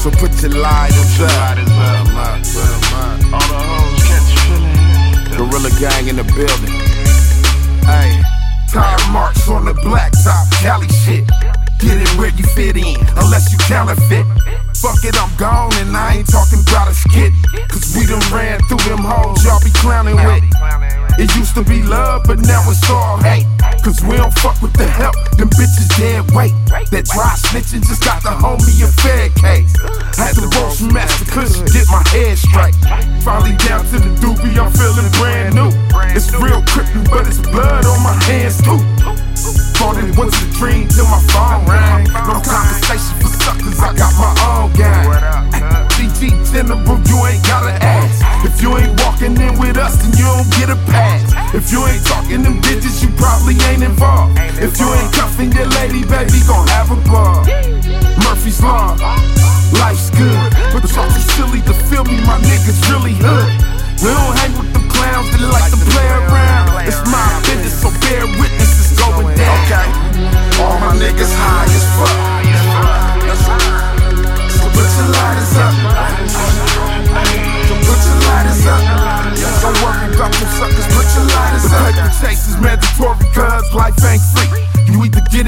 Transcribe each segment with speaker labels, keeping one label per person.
Speaker 1: So put your lighters up. All the hoes catch feeling. Gorilla gang in the building. Hey, tire marks on the blacktop, Cali shit. Get it where you fit in, unless you counterfeit. Fuck it, I'm gone and I ain't talking about a skit. Cause we done ran through them hoes y'all be clowning with. It used to be love, but now it's all hate. Cause we don't fuck with the help, them bitches dead weight. That dry snitching just got the homie a fed case. Had to roll some master cushion, get my head straight. Finally down to the doobie, I'm feeling brand new. It's real crippin', but it's blood on my hands too. Thought it was a dream till my phone rang. No conversation for suckers, I got my own gang. GG General, you ain't gotta ask. If you ain't walking in with us, then you don't get a pass. If you ain't talking them digits, you probably ain't involved. If you ain't cuffing your lady, baby, gon' have a ball.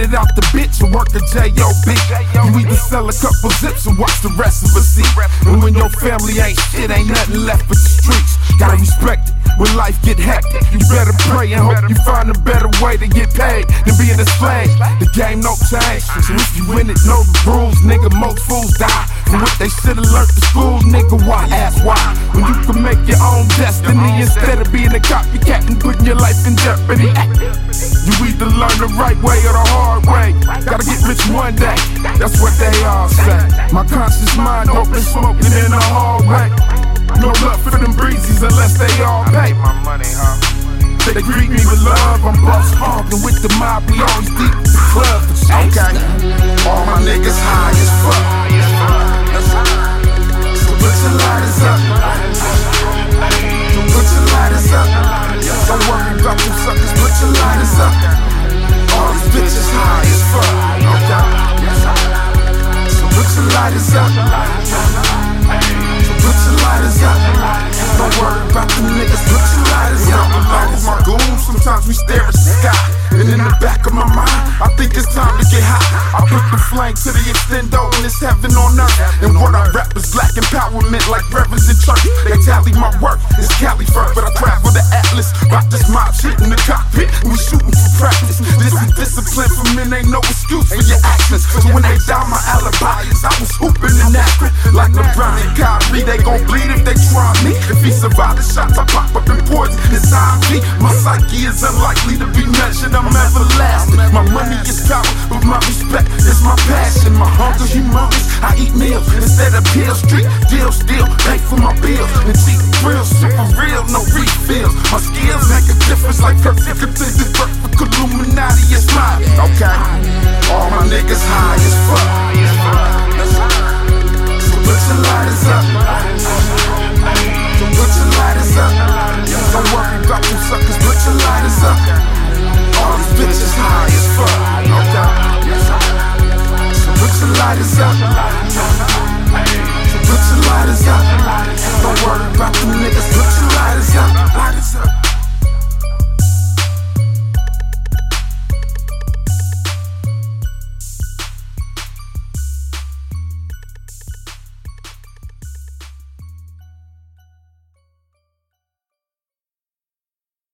Speaker 1: It out the bitch and work a J.O.B. You either sell a couple zips or watch the rest of us see. And when your family ain't shit, ain't nothing left but the streets. Gotta respect it when life get hectic. You better pray and hope you find a better way to get paid than being a slave. The game no change. So if you win it, know the rules, nigga. Most fools die. For what they should've learned in school, nigga. Why ask why? When you can make your own destiny instead of being a copycat and putting your life in jeopardy. You either learn the right way or the hard way. Gotta get rich one day. That's what they all say. My conscious mind open smoking in the hallway. No love for them breezes unless they all pay. My money, huh? They greet me with love. I'm boss hogging with the mob. We always deep in the club. Okay. Lighters up. Put your lighters up. Don't worry about them niggas. Put your lighters up. Along with my goons, sometimes we stare at. And in the back of my mind, I think it's time to get hot. I put the flame to the extendo and it's heaven on earth. And what I rap is black empowerment like reverends in church. They tally my work, it's Cali first, but I travel the Atlas. Rock this mob shit in the cockpit, and we shooting for practice. This is discipline for men, ain't no excuse for your actions. So when they die, my alibi is I was hooping in Akron. Like LeBron Kyrie, they gon' bleed if they try me. If he survive the shots, I pop up in poison. It's IV. My psyche is unlikely to be measured. I'm everlasting. My money is power, but my respect is my passion. My hunger humongous. I eat meals instead of pills. Street deal still, pay for my bills. And cheap real, super real, no refills. My skills make a difference like perfect contingent Don't worry about you suckers. Put your lighters up. All these bitches high as fuck. So put your lighters up. So put your lighters up. Don't worry about them niggas.